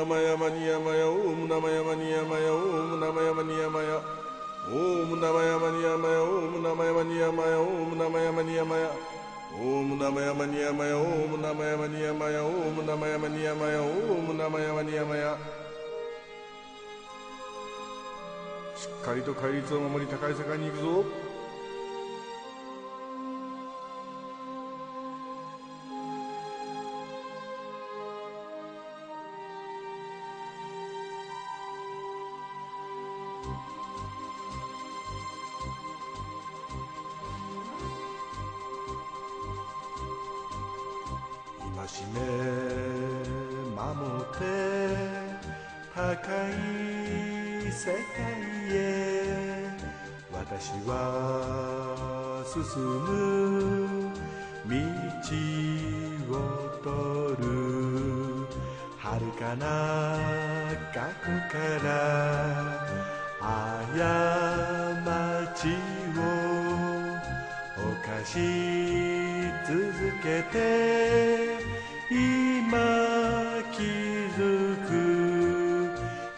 生山に山やオウム生山に山やオウム生山に山やオウム生山に山やオウム生山に山やオウム生山に山やオウム生山にやオウム生山に山やオウム生山に山やオウム生山に山やしっかりと戒律を守り高い世界に行くぞ。しめ守って高い世界へ私は進む道を取る遥かな過去から過ちを犯し続けて今気づく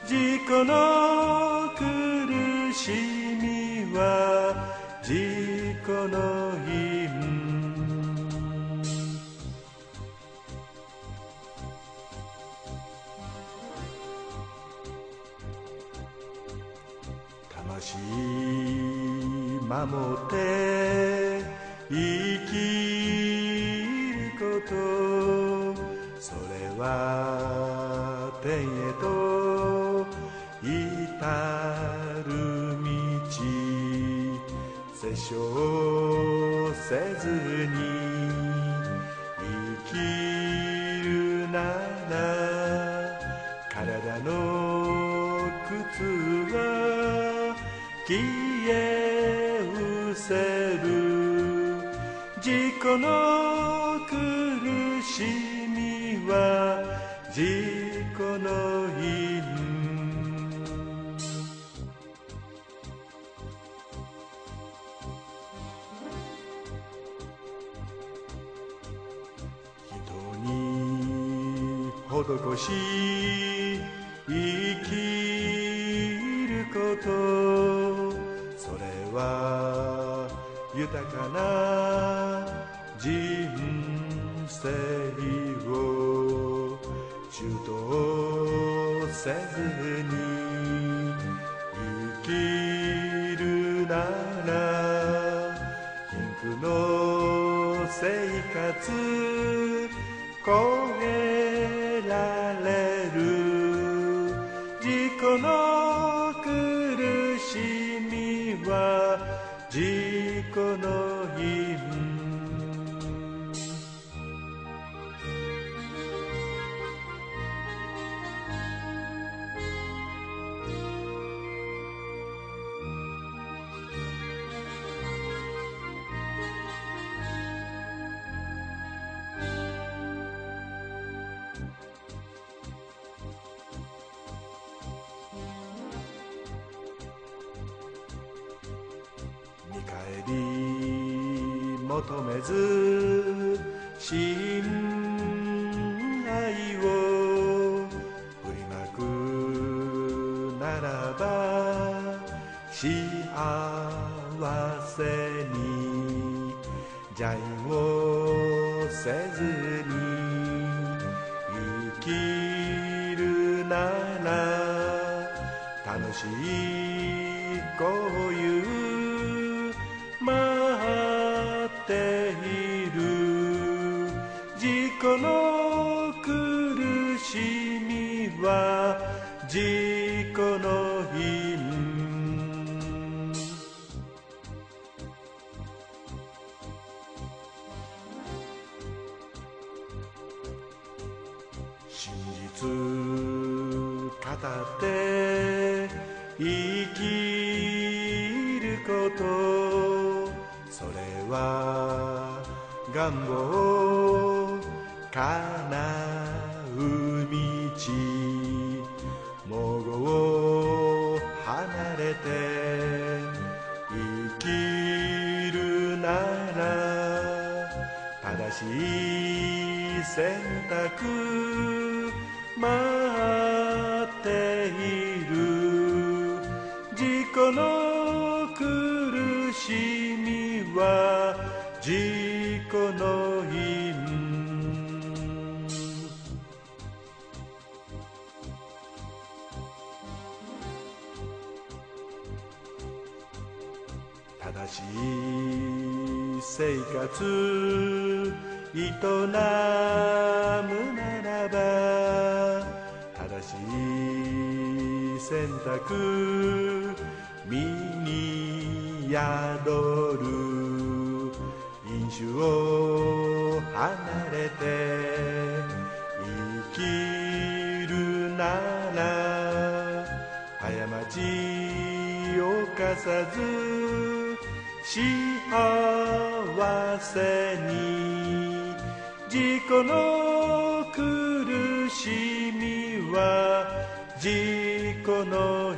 自己の苦しみは自己の因魂守って生きることは天へと至る道殺生せずに生きるなら体の靴は消え失せる自己の苦しみは自己の因人に施し生きることそれは豊かな人生中途せずに生きるなら貧苦の生活超えられる。自己の苦しみは自己のり求めず信頼を振りまくならば幸せに邪因をせずに生きるなら楽しいこういう語って生きることそれは願望叶う道もごを離れて生きるなら正しい選択待っている自己の苦しみは自己の因正しい生活営むならばい選択身に宿る飲酒を離れて生きるなら過ちを犯さず幸せに自己の苦しみは自己の